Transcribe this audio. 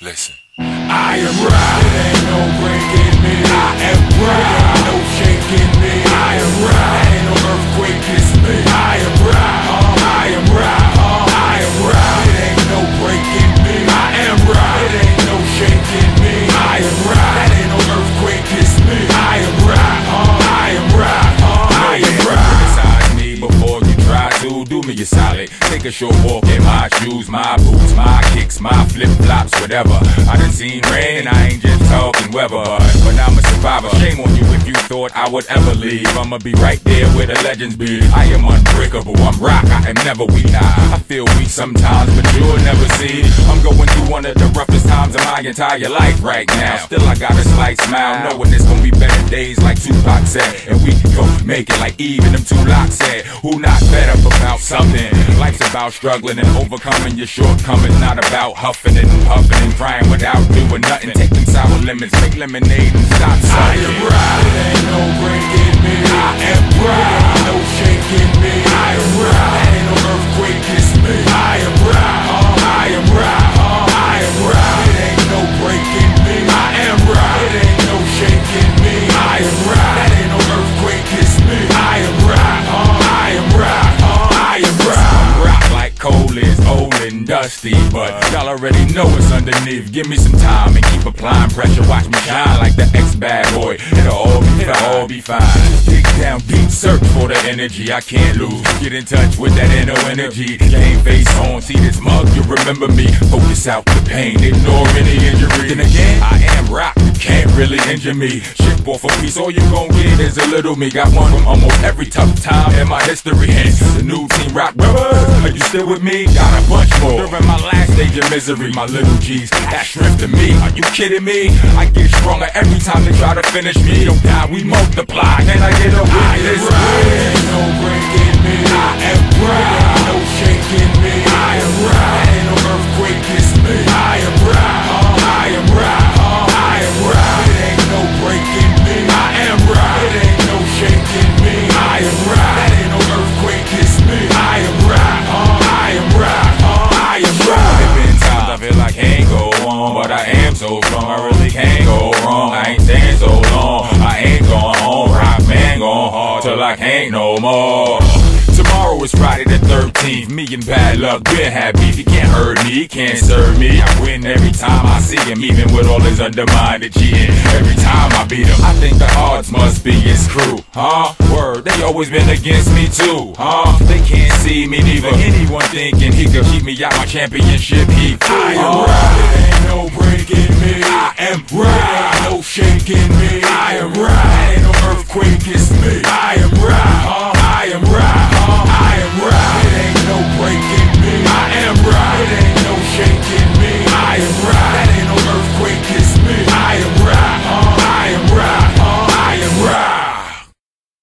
Listen. I am right. It ain't no breaking me. I am right. It ain't do me a solid. Take a short walk in my shoes, my boots, my kicks, my flip flops, whatever. I done seen rain and I ain't just talking weather, but I'm a survivor. Shame on you if you thought I would ever leave. I'ma be right there where the legends be. I am unbreakable, I'm rock, I am never weak. I feel weak sometimes, but you'll never see. I'm going through one of the roughest times of my entire life right now. Still, I got a slight smile, knowing it's gonna be better days like Tupac said. And we gon' make it like even them two LOX said. Who not fed up about something? Life's about struggling and overcoming your shortcomings, not about huffing and puffing and crying without doing nothing. Take them sour lemons, make lemonade and stop I am right. It ain't no breaking me. I am right. No shaking me. Dusty, but y'all already know it's underneath. Give me some time and keep applying pressure. Watch me shine like the ex bad boy. It'll all be it'll all be fine. Dig down deep, search for the energy I can't lose. Get in touch with that inner energy. Game face on, see this mug, you remember me. Focus out the pain, ignore any injury. Then again, I am rock. Can't really injure me. Ship off a piece, all you gon' get is a little me. Got one from almost every tough time in my history. Hence, the new team rock brothers. Are you still with me? Got a bunch more. During my last stage of misery, my little G's. That to me. Are you kidding me? I get stronger every time they try to finish me. Don't die, we multiply. Can I get a strong. I really can't go wrong. I ain't staying so long. I ain't going home. Rock man going hard till I can't no more. Tomorrow is Friday the 13th. Me and bad luck been had beef. He can't hurt me, he can't serve me. I win every time I see him, even with all his undermined cheating. Every time I beat him, I think the odds must be his crew, huh? Word, they always been against me too, huh? They can't see me neither. Anyone thinking he could keep me out my championship heat. I am? no breaking me. I am right, no shaking me.